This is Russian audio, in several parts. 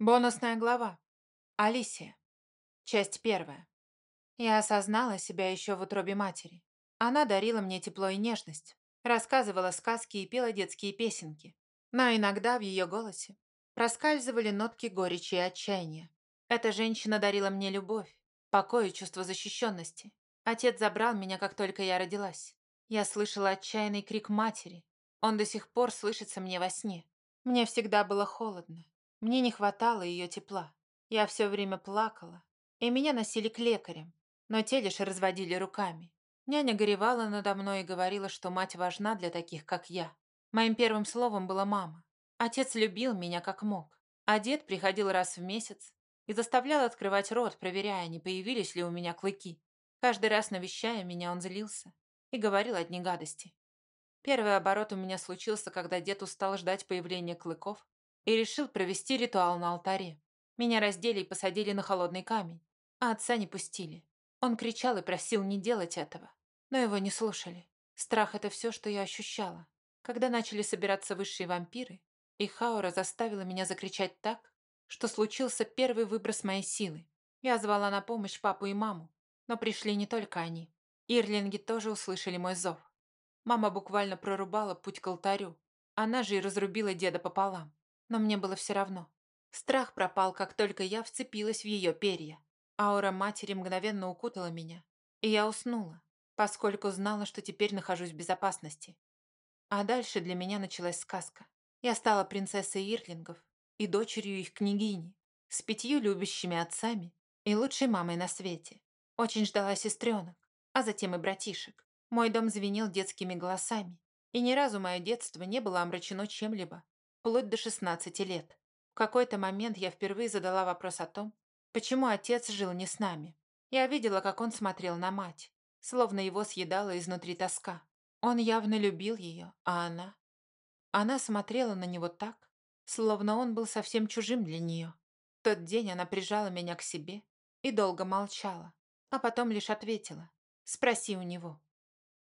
Бонусная глава. Алисия. Часть первая. Я осознала себя еще в утробе матери. Она дарила мне тепло и нежность, рассказывала сказки и пела детские песенки. Но иногда в ее голосе проскальзывали нотки горечи и отчаяния. Эта женщина дарила мне любовь, покой и чувство защищенности. Отец забрал меня, как только я родилась. Я слышала отчаянный крик матери. Он до сих пор слышится мне во сне. Мне всегда было холодно. Мне не хватало ее тепла. Я все время плакала, и меня носили к лекарям, но те лишь разводили руками. Няня горевала надо мной и говорила, что мать важна для таких, как я. Моим первым словом была мама. Отец любил меня как мог, а дед приходил раз в месяц и заставлял открывать рот, проверяя, не появились ли у меня клыки. Каждый раз навещая меня, он злился и говорил одни гадости. Первый оборот у меня случился, когда дед устал ждать появления клыков и решил провести ритуал на алтаре. Меня раздели и посадили на холодный камень, а отца не пустили. Он кричал и просил не делать этого, но его не слушали. Страх — это все, что я ощущала. Когда начали собираться высшие вампиры, и Хаура заставила меня закричать так, что случился первый выброс моей силы. Я звала на помощь папу и маму, но пришли не только они. Ирлинги тоже услышали мой зов. Мама буквально прорубала путь к алтарю. Она же и разрубила деда пополам но мне было все равно. Страх пропал, как только я вцепилась в ее перья. Аура матери мгновенно укутала меня, и я уснула, поскольку знала, что теперь нахожусь в безопасности. А дальше для меня началась сказка. Я стала принцессой Ирлингов и дочерью их княгини, с пятью любящими отцами и лучшей мамой на свете. Очень ждала сестренок, а затем и братишек. Мой дом звенел детскими голосами, и ни разу мое детство не было омрачено чем-либо, вплоть до 16 лет. В какой-то момент я впервые задала вопрос о том, почему отец жил не с нами. Я видела, как он смотрел на мать, словно его съедала изнутри тоска. Он явно любил ее, а она... Она смотрела на него так, словно он был совсем чужим для нее. В тот день она прижала меня к себе и долго молчала, а потом лишь ответила «Спроси у него».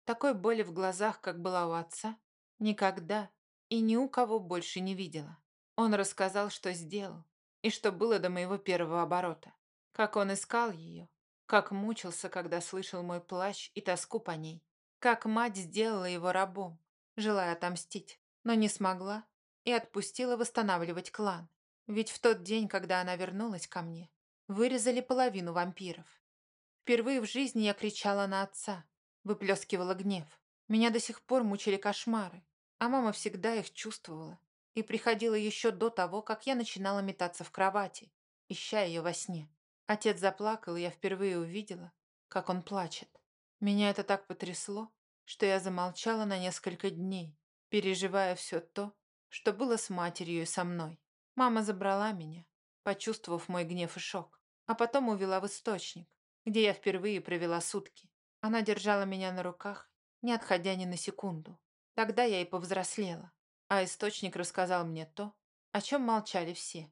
Такой боли в глазах, как была у отца, никогда и ни у кого больше не видела. Он рассказал, что сделал, и что было до моего первого оборота. Как он искал ее, как мучился, когда слышал мой плач и тоску по ней. Как мать сделала его рабом, желая отомстить, но не смогла и отпустила восстанавливать клан. Ведь в тот день, когда она вернулась ко мне, вырезали половину вампиров. Впервые в жизни я кричала на отца, выплескивала гнев. Меня до сих пор мучили кошмары, а мама всегда их чувствовала и приходила еще до того, как я начинала метаться в кровати, ища ее во сне. Отец заплакал, и я впервые увидела, как он плачет. Меня это так потрясло, что я замолчала на несколько дней, переживая все то, что было с матерью и со мной. Мама забрала меня, почувствовав мой гнев и шок, а потом увела в источник, где я впервые провела сутки. Она держала меня на руках, не отходя ни на секунду. Тогда я и повзрослела, а источник рассказал мне то, о чем молчали все.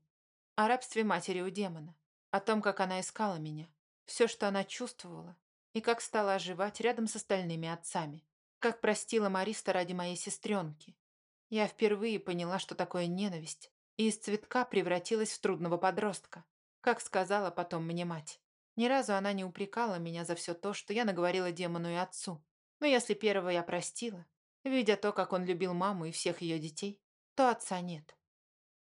О рабстве матери у демона, о том, как она искала меня, все, что она чувствовала, и как стала оживать рядом с остальными отцами, как простила Мариста ради моей сестренки. Я впервые поняла, что такое ненависть, и из цветка превратилась в трудного подростка, как сказала потом мне мать. Ни разу она не упрекала меня за все то, что я наговорила демону и отцу. Но если первого я простила, Видя то, как он любил маму и всех ее детей, то отца нет.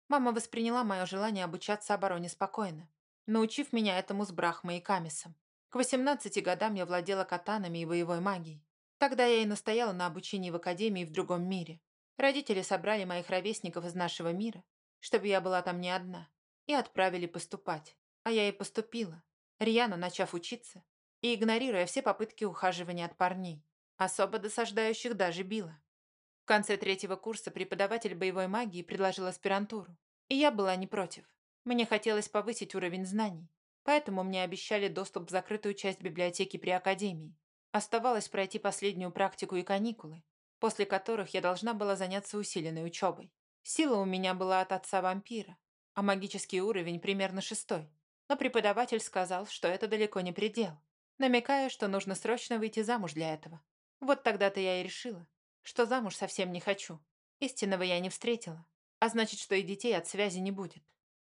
Мама восприняла мое желание обучаться обороне спокойно, научив меня этому с Брахмой и Камисом. К 18 годам я владела катанами и боевой магией. Тогда я и настояла на обучении в академии в другом мире. Родители собрали моих ровесников из нашего мира, чтобы я была там не одна, и отправили поступать. А я и поступила, рьяно начав учиться и игнорируя все попытки ухаживания от парней. Особо досаждающих даже била. В конце третьего курса преподаватель боевой магии предложил аспирантуру, и я была не против. Мне хотелось повысить уровень знаний, поэтому мне обещали доступ в закрытую часть библиотеки при академии. Оставалось пройти последнюю практику и каникулы, после которых я должна была заняться усиленной учебой. Сила у меня была от отца вампира, а магический уровень примерно шестой. Но преподаватель сказал, что это далеко не предел, намекая, что нужно срочно выйти замуж для этого. Вот тогда-то я и решила, что замуж совсем не хочу. Истинного я не встретила, а значит, что и детей от связи не будет.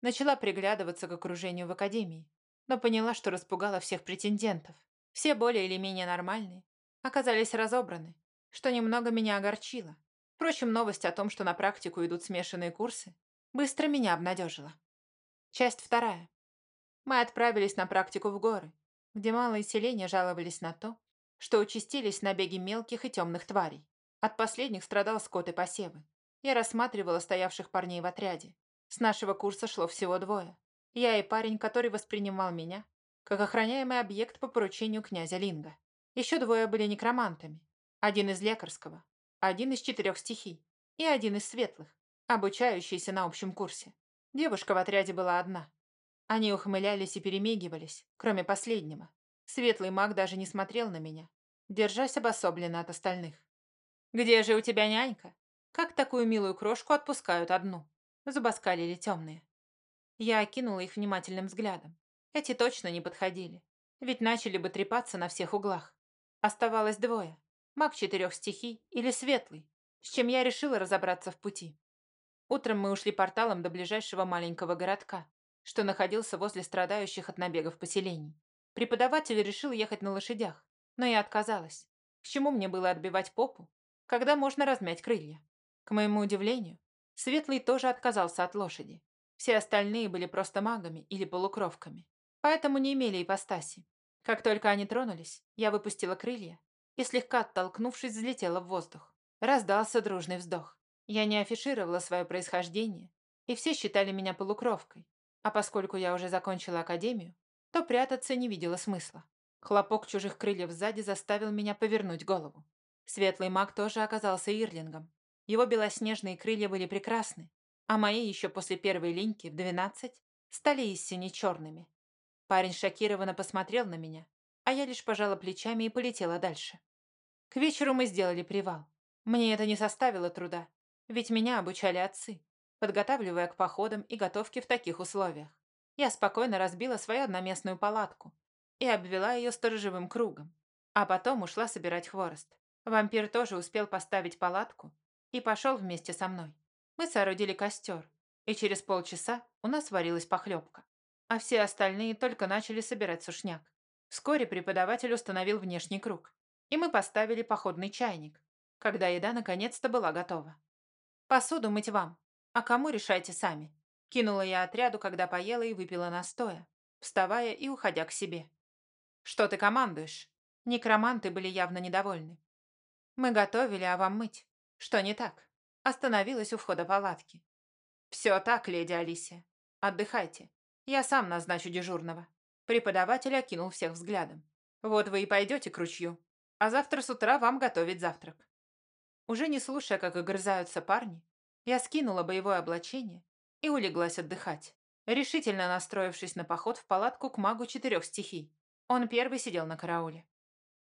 Начала приглядываться к окружению в академии, но поняла, что распугала всех претендентов. Все более или менее нормальные, оказались разобраны, что немного меня огорчило. Впрочем, новость о том, что на практику идут смешанные курсы, быстро меня обнадежила. Часть вторая. Мы отправились на практику в горы, где малые селения жаловались на то, что участились набеги мелких и темных тварей. От последних страдал скот и посевы. Я рассматривала стоявших парней в отряде. С нашего курса шло всего двое. Я и парень, который воспринимал меня, как охраняемый объект по поручению князя Линга. Еще двое были некромантами. Один из лекарского, один из четырех стихий и один из светлых, обучающийся на общем курсе. Девушка в отряде была одна. Они ухмылялись и перемигивались, кроме последнего. Светлый маг даже не смотрел на меня, держась обособленно от остальных. «Где же у тебя нянька? Как такую милую крошку отпускают одну?» Зубоскалили темные. Я окинула их внимательным взглядом. Эти точно не подходили, ведь начали бы трепаться на всех углах. Оставалось двое. Маг четырех стихий или светлый, с чем я решила разобраться в пути. Утром мы ушли порталом до ближайшего маленького городка, что находился возле страдающих от набегов поселений. Преподаватель решил ехать на лошадях, но я отказалась. К чему мне было отбивать попу, когда можно размять крылья? К моему удивлению, Светлый тоже отказался от лошади. Все остальные были просто магами или полукровками, поэтому не имели ипостаси. Как только они тронулись, я выпустила крылья и, слегка оттолкнувшись, взлетела в воздух. Раздался дружный вздох. Я не афишировала свое происхождение, и все считали меня полукровкой. А поскольку я уже закончила академию, то прятаться не видела смысла. Хлопок чужих крыльев сзади заставил меня повернуть голову. Светлый маг тоже оказался ирлингом. Его белоснежные крылья были прекрасны, а мои еще после первой линьки в двенадцать стали истине черными. Парень шокированно посмотрел на меня, а я лишь пожала плечами и полетела дальше. К вечеру мы сделали привал. Мне это не составило труда, ведь меня обучали отцы, подготавливая к походам и готовке в таких условиях. Я спокойно разбила свою одноместную палатку и обвела ее сторожевым кругом, а потом ушла собирать хворост. Вампир тоже успел поставить палатку и пошел вместе со мной. Мы соорудили костер, и через полчаса у нас варилась похлебка, а все остальные только начали собирать сушняк. Вскоре преподаватель установил внешний круг, и мы поставили походный чайник, когда еда наконец-то была готова. «Посуду мыть вам, а кому решайте сами», кинула я отряду, когда поела и выпила настоя, вставая и уходя к себе. «Что ты командуешь?» Некроманты были явно недовольны. «Мы готовили, а вам мыть. Что не так?» Остановилась у входа палатки. «Все так, леди Алисия. Отдыхайте. Я сам назначу дежурного». Преподаватель окинул всех взглядом. «Вот вы и пойдете к ручью, а завтра с утра вам готовить завтрак». Уже не слушая, как огрызаются парни, я скинула боевое облачение и улеглась отдыхать, решительно настроившись на поход в палатку к магу четырех стихий. Он первый сидел на карауле.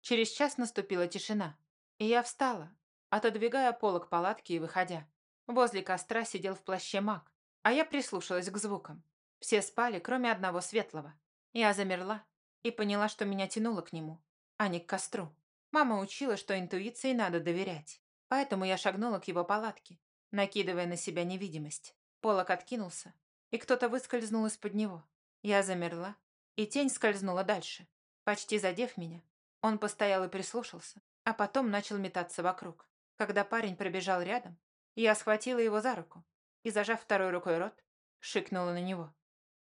Через час наступила тишина, и я встала, отодвигая полок палатки и выходя. Возле костра сидел в плаще маг, а я прислушалась к звукам. Все спали, кроме одного светлого. Я замерла и поняла, что меня тянуло к нему, а не к костру. Мама учила, что интуиции надо доверять. Поэтому я шагнула к его палатке, накидывая на себя невидимость. Полок откинулся, и кто-то выскользнул из-под него. Я замерла, и тень скользнула дальше. Почти задев меня, он постоял и прислушался, а потом начал метаться вокруг. Когда парень пробежал рядом, я схватила его за руку и, зажав второй рукой рот, шикнула на него.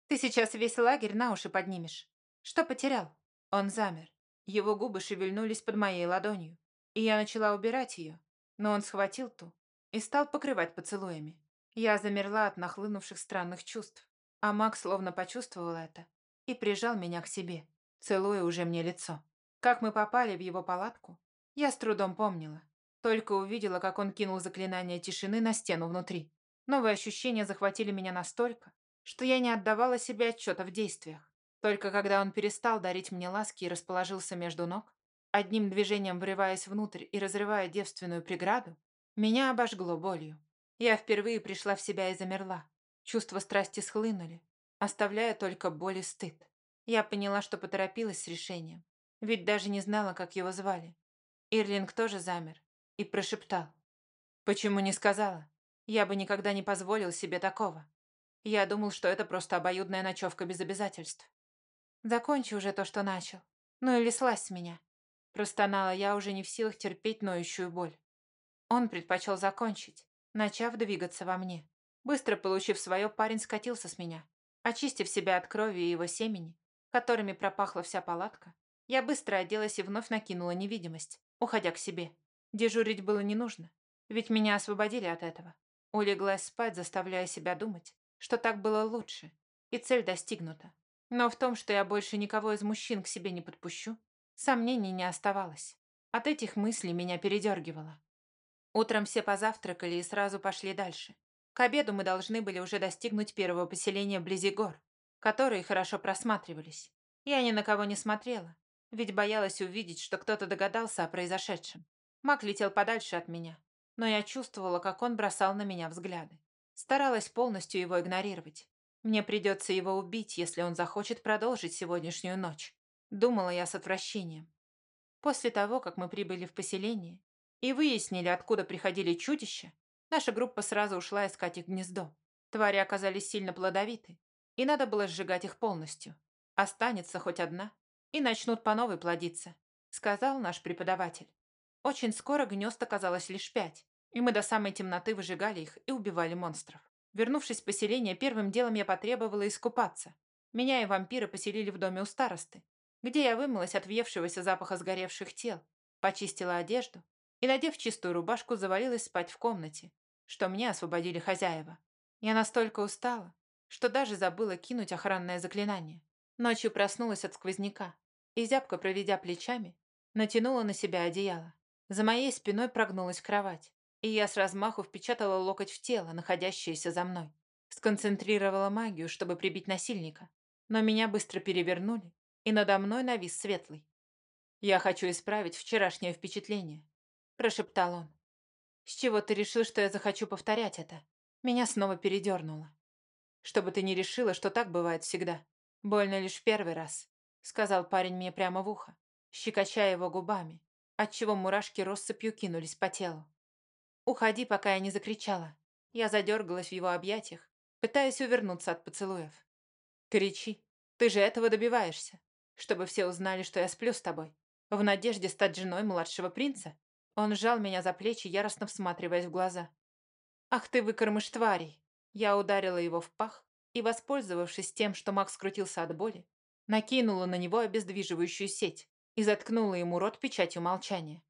«Ты сейчас весь лагерь на уши поднимешь. Что потерял?» Он замер. Его губы шевельнулись под моей ладонью, и я начала убирать ее, но он схватил ту и стал покрывать поцелуями. Я замерла от нахлынувших странных чувств, а Макс словно почувствовал это и прижал меня к себе, целуя уже мне лицо. Как мы попали в его палатку, я с трудом помнила. Только увидела, как он кинул заклинание тишины на стену внутри. Новые ощущения захватили меня настолько, что я не отдавала себе отчета в действиях. Только когда он перестал дарить мне ласки и расположился между ног, одним движением врываясь внутрь и разрывая девственную преграду, меня обожгло болью. Я впервые пришла в себя и замерла. Чувства страсти схлынули, оставляя только боль и стыд. Я поняла, что поторопилась с решением, ведь даже не знала, как его звали. Ирлинг тоже замер и прошептал. «Почему не сказала? Я бы никогда не позволил себе такого». Я думал, что это просто обоюдная ночевка без обязательств. Закончи уже то, что начал. Ну или слазь с меня. Простонала я, уже не в силах терпеть ноющую боль. Он предпочел закончить, начав двигаться во мне. Быстро получив свое, парень скатился с меня. Очистив себя от крови и его семени, которыми пропахла вся палатка, я быстро оделась и вновь накинула невидимость, уходя к себе. Дежурить было не нужно, ведь меня освободили от этого. Улеглась спать, заставляя себя думать, что так было лучше, и цель достигнута. Но в том, что я больше никого из мужчин к себе не подпущу, сомнений не оставалось. От этих мыслей меня передергивало. Утром все позавтракали и сразу пошли дальше. К обеду мы должны были уже достигнуть первого поселения вблизи гор, которые хорошо просматривались. Я ни на кого не смотрела, ведь боялась увидеть, что кто-то догадался о произошедшем. Мак летел подальше от меня, но я чувствовала, как он бросал на меня взгляды. Старалась полностью его игнорировать. Мне придется его убить, если он захочет продолжить сегодняшнюю ночь. Думала я с отвращением. После того, как мы прибыли в поселение и выяснили, откуда приходили чудища, наша группа сразу ушла искать их гнездо. Твари оказались сильно плодовиты, и надо было сжигать их полностью. Останется хоть одна, и начнут по новой плодиться, сказал наш преподаватель. Очень скоро гнезд оказалось лишь пять, и мы до самой темноты выжигали их и убивали монстров. Вернувшись в поселение, первым делом я потребовала искупаться. Меня и вампиры поселили в доме у старосты, где я вымылась от въевшегося запаха сгоревших тел, почистила одежду и, надев чистую рубашку, завалилась спать в комнате, что мне освободили хозяева. Я настолько устала, что даже забыла кинуть охранное заклинание. Ночью проснулась от сквозняка и, зябко проведя плечами, натянула на себя одеяло. За моей спиной прогнулась кровать, и я с размаху впечатала локоть в тело, находящееся за мной. Сконцентрировала магию, чтобы прибить насильника, но меня быстро перевернули, и надо мной навис светлый. «Я хочу исправить вчерашнее впечатление», – прошептал он. «С чего ты решил, что я захочу повторять это?» Меня снова передернуло. «Чтобы ты не решила, что так бывает всегда. Больно лишь первый раз», – сказал парень мне прямо в ухо, щекоча его губами, отчего мурашки россыпью кинулись по телу. «Уходи, пока я не закричала». Я задергалась в его объятиях, пытаясь увернуться от поцелуев. «Кричи. Ты же этого добиваешься. Чтобы все узнали, что я сплю с тобой. В надежде стать женой младшего принца». Он сжал меня за плечи, яростно всматриваясь в глаза. «Ах ты, выкормыш тварей!» Я ударила его в пах и, воспользовавшись тем, что Макс скрутился от боли, накинула на него обездвиживающую сеть и заткнула ему рот печатью молчания.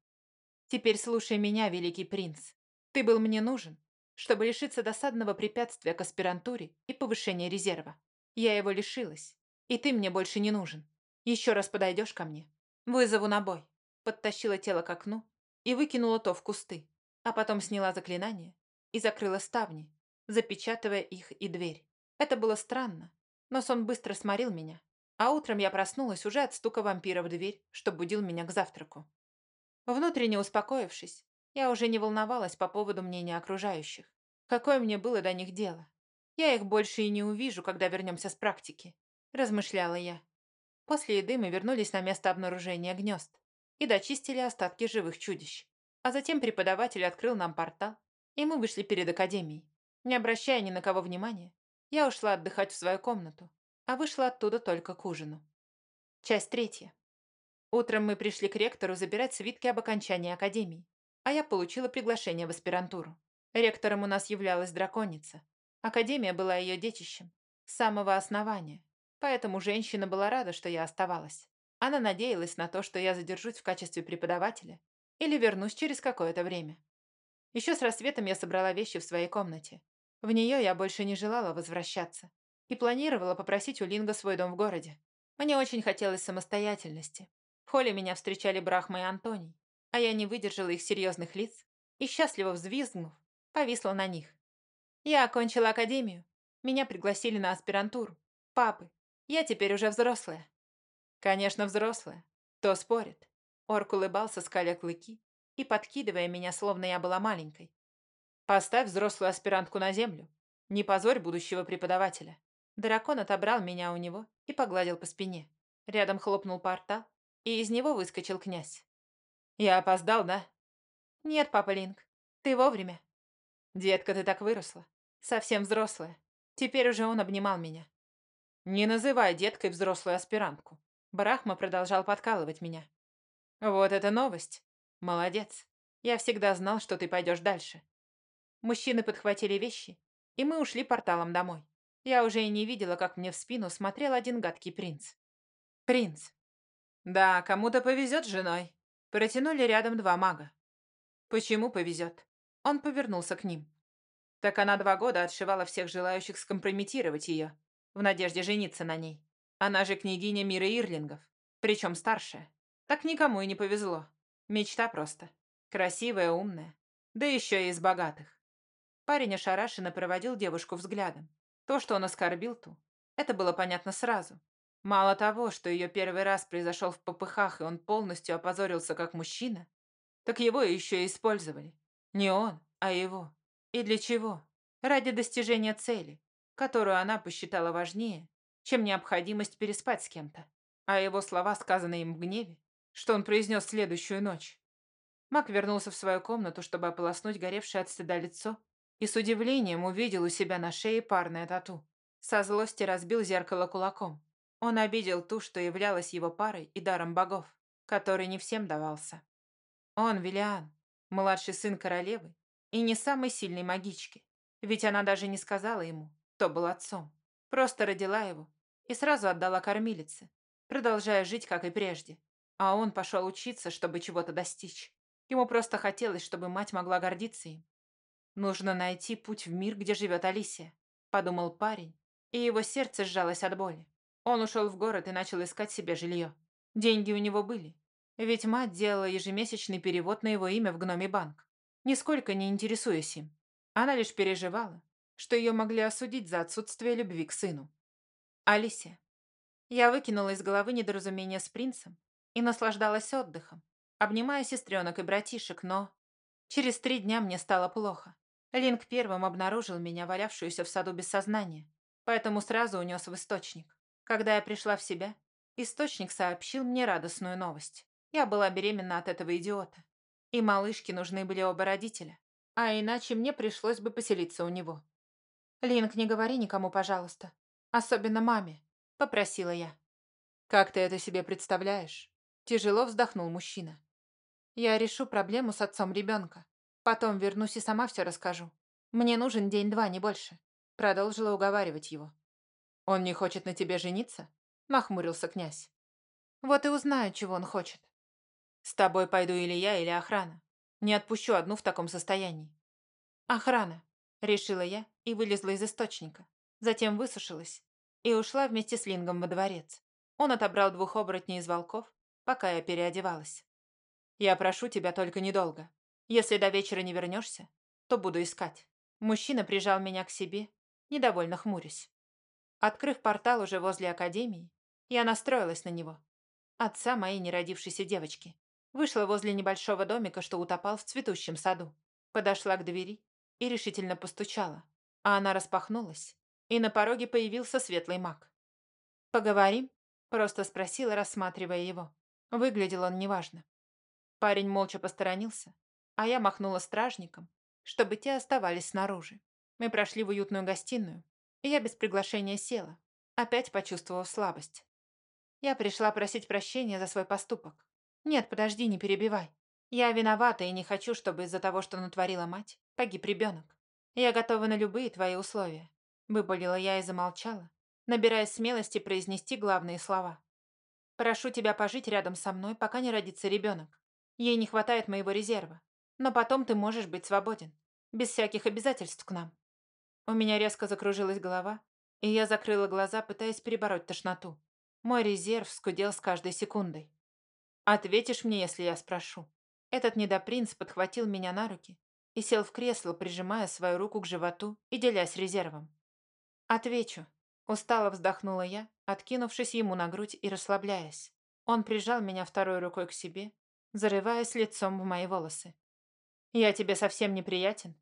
«Теперь слушай меня, великий принц. Ты был мне нужен, чтобы лишиться досадного препятствия к аспирантуре и повышения резерва. Я его лишилась, и ты мне больше не нужен. Еще раз подойдешь ко мне? Вызову на бой». Подтащила тело к окну и выкинула то в кусты, а потом сняла заклинание и закрыла ставни, запечатывая их и дверь. Это было странно, но сон быстро сморил меня, а утром я проснулась уже от стука вампира в дверь, что будил меня к завтраку. Внутренне успокоившись, я уже не волновалась по поводу мнения окружающих. Какое мне было до них дело? Я их больше и не увижу, когда вернемся с практики, размышляла я. После еды мы вернулись на место обнаружения гнезд и дочистили остатки живых чудищ. А затем преподаватель открыл нам портал, и мы вышли перед академией. Не обращая ни на кого внимания, я ушла отдыхать в свою комнату, а вышла оттуда только к ужину. Часть третья. Утром мы пришли к ректору забирать свитки об окончании академии а я получила приглашение в аспирантуру. Ректором у нас являлась драконица. Академия была ее детищем. С самого основания. Поэтому женщина была рада, что я оставалась. Она надеялась на то, что я задержусь в качестве преподавателя или вернусь через какое-то время. Еще с рассветом я собрала вещи в своей комнате. В нее я больше не желала возвращаться и планировала попросить у Линга свой дом в городе. Мне очень хотелось самостоятельности. В холле меня встречали Брахма и Антоний а я не выдержала их серьезных лиц и, счастливо взвизгнув, повисла на них. Я окончила академию. Меня пригласили на аспирантуру. Папы, я теперь уже взрослая. Конечно, взрослая. Кто спорит? Орк улыбался, скаля клыки и подкидывая меня, словно я была маленькой. Поставь взрослую аспирантку на землю. Не позорь будущего преподавателя. Дракон отобрал меня у него и погладил по спине. Рядом хлопнул портал, и из него выскочил князь. Я опоздал, да? Нет, папа Линк, ты вовремя. Детка, ты так выросла. Совсем взрослая. Теперь уже он обнимал меня. «Не называй деткой взрослую аспирантку». Брахма продолжал подкалывать меня. «Вот это новость. Молодец. Я всегда знал, что ты пойдешь дальше». Мужчины подхватили вещи, и мы ушли порталом домой. Я уже и не видела, как мне в спину смотрел один гадкий принц. Принц. Да, кому-то повезет с женой. Протянули рядом два мага. Почему повезет? Он повернулся к ним. Так она два года отшивала всех желающих скомпрометировать ее, в надежде жениться на ней. Она же княгиня мира Ирлингов, причем старшая. Так никому и не повезло. Мечта просто. Красивая, умная. Да еще и из богатых. Парень ошарашенно проводил девушку взглядом. То, что он оскорбил ту, это было понятно сразу. Мало того, что ее первый раз произошел в попыхах, и он полностью опозорился как мужчина, так его еще и использовали. Не он, а его. И для чего? Ради достижения цели, которую она посчитала важнее, чем необходимость переспать с кем-то. А его слова, сказанные им в гневе, что он произнес следующую ночь. Мак вернулся в свою комнату, чтобы ополоснуть горевшее от стыда лицо, и с удивлением увидел у себя на шее парное тату. Со злости разбил зеркало кулаком. Он обидел ту, что являлась его парой и даром богов, который не всем давался. Он, Виллиан, младший сын королевы и не самой сильной магички, ведь она даже не сказала ему, кто был отцом. Просто родила его и сразу отдала кормилице, продолжая жить, как и прежде. А он пошел учиться, чтобы чего-то достичь. Ему просто хотелось, чтобы мать могла гордиться им. «Нужно найти путь в мир, где живет Алисия», — подумал парень, и его сердце сжалось от боли. Он ушел в город и начал искать себе жилье. Деньги у него были. Ведь мать делала ежемесячный перевод на его имя в гноме банк, нисколько не интересуясь им. Она лишь переживала, что ее могли осудить за отсутствие любви к сыну. Алисия. Я выкинула из головы недоразумение с принцем и наслаждалась отдыхом, обнимая сестренок и братишек, но... Через три дня мне стало плохо. Линк первым обнаружил меня, валявшуюся в саду без сознания, поэтому сразу унес в источник. Когда я пришла в себя, источник сообщил мне радостную новость. Я была беременна от этого идиота. И малышке нужны были оба родителя. А иначе мне пришлось бы поселиться у него. «Линк, не говори никому, пожалуйста. Особенно маме», — попросила я. «Как ты это себе представляешь?» Тяжело вздохнул мужчина. «Я решу проблему с отцом ребенка. Потом вернусь и сама все расскажу. Мне нужен день-два, не больше». Продолжила уговаривать его. «Он не хочет на тебе жениться?» – нахмурился князь. «Вот и узнаю, чего он хочет. С тобой пойду или я, или охрана. Не отпущу одну в таком состоянии». «Охрана», – решила я и вылезла из источника. Затем высушилась и ушла вместе с Лингом во дворец. Он отобрал двух оборотней из волков, пока я переодевалась. «Я прошу тебя только недолго. Если до вечера не вернешься, то буду искать». Мужчина прижал меня к себе, недовольно хмурясь. Открыв портал уже возле академии, я настроилась на него. Отца моей неродившейся девочки. Вышла возле небольшого домика, что утопал в цветущем саду. Подошла к двери и решительно постучала. А она распахнулась, и на пороге появился светлый маг. «Поговорим?» – просто спросила, рассматривая его. Выглядел он неважно. Парень молча посторонился, а я махнула стражникам, чтобы те оставались снаружи. Мы прошли в уютную гостиную, я без приглашения села, опять почувствовав слабость. Я пришла просить прощения за свой поступок. Нет, подожди, не перебивай. Я виновата и не хочу, чтобы из-за того, что натворила мать, погиб ребенок. Я готова на любые твои условия. Выпалила я и замолчала, набирая смелости произнести главные слова. Прошу тебя пожить рядом со мной, пока не родится ребенок. Ей не хватает моего резерва. Но потом ты можешь быть свободен. Без всяких обязательств к нам. У меня резко закружилась голова, и я закрыла глаза, пытаясь перебороть тошноту. Мой резерв скудел с каждой секундой. «Ответишь мне, если я спрошу?» Этот недопринц подхватил меня на руки и сел в кресло, прижимая свою руку к животу и делясь резервом. «Отвечу», — устало вздохнула я, откинувшись ему на грудь и расслабляясь. Он прижал меня второй рукой к себе, зарываясь лицом в мои волосы. «Я тебе совсем неприятен?»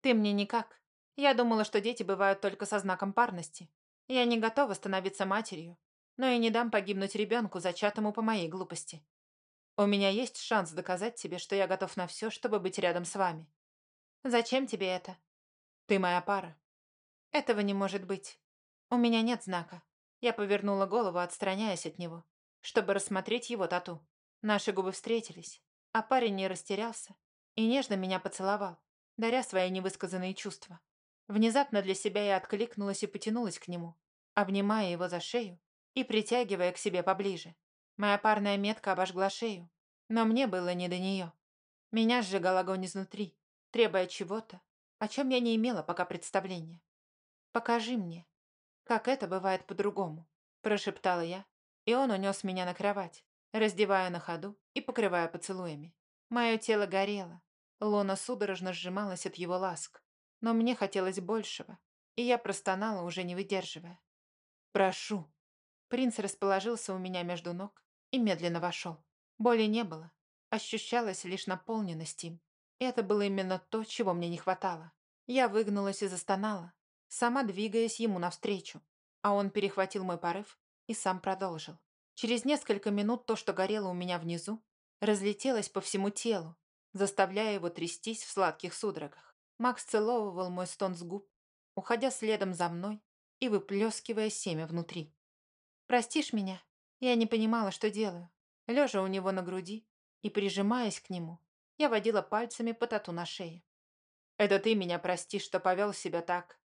«Ты мне никак. Я думала, что дети бывают только со знаком парности. Я не готова становиться матерью, но и не дам погибнуть ребенку, зачатому по моей глупости. У меня есть шанс доказать тебе, что я готов на все, чтобы быть рядом с вами. Зачем тебе это? Ты моя пара. Этого не может быть. У меня нет знака. Я повернула голову, отстраняясь от него, чтобы рассмотреть его тату. Наши губы встретились, а парень не растерялся и нежно меня поцеловал, даря свои невысказанные чувства. Внезапно для себя я откликнулась и потянулась к нему, обнимая его за шею и притягивая к себе поближе. Моя парная метка обожгла шею, но мне было не до нее. Меня сжигал огонь изнутри, требуя чего-то, о чем я не имела пока представления. «Покажи мне, как это бывает по-другому», – прошептала я, и он унес меня на кровать, раздевая на ходу и покрывая поцелуями. Мое тело горело, лона судорожно сжималась от его ласк, но мне хотелось большего, и я простонала, уже не выдерживая. «Прошу». Принц расположился у меня между ног и медленно вошел. Боли не было, ощущалась лишь наполненность им. Это было именно то, чего мне не хватало. Я выгнулась и застонала, сама двигаясь ему навстречу, а он перехватил мой порыв и сам продолжил. Через несколько минут то, что горело у меня внизу, разлетелось по всему телу, заставляя его трястись в сладких судорогах. Макс целовывал мой стон с губ, уходя следом за мной и выплескивая семя внутри. «Простишь меня? Я не понимала, что делаю». Лежа у него на груди и прижимаясь к нему, я водила пальцами по тату на шее. «Это ты меня прости, что повел себя так,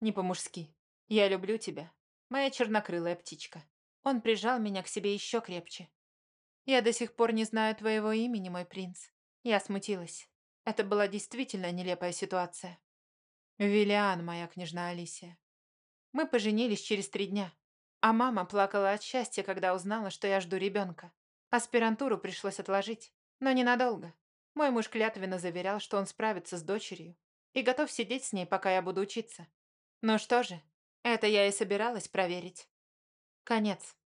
не по-мужски. Я люблю тебя, моя чернокрылая птичка. Он прижал меня к себе еще крепче. Я до сих пор не знаю твоего имени, мой принц. Я смутилась. Это была действительно нелепая ситуация. Виллиан, моя княжна Алисия. Мы поженились через три дня, а мама плакала от счастья, когда узнала, что я жду ребенка. Аспирантуру пришлось отложить, но ненадолго. Мой муж клятвенно заверял, что он справится с дочерью и готов сидеть с ней, пока я буду учиться. Ну что же, это я и собиралась проверить. Конец.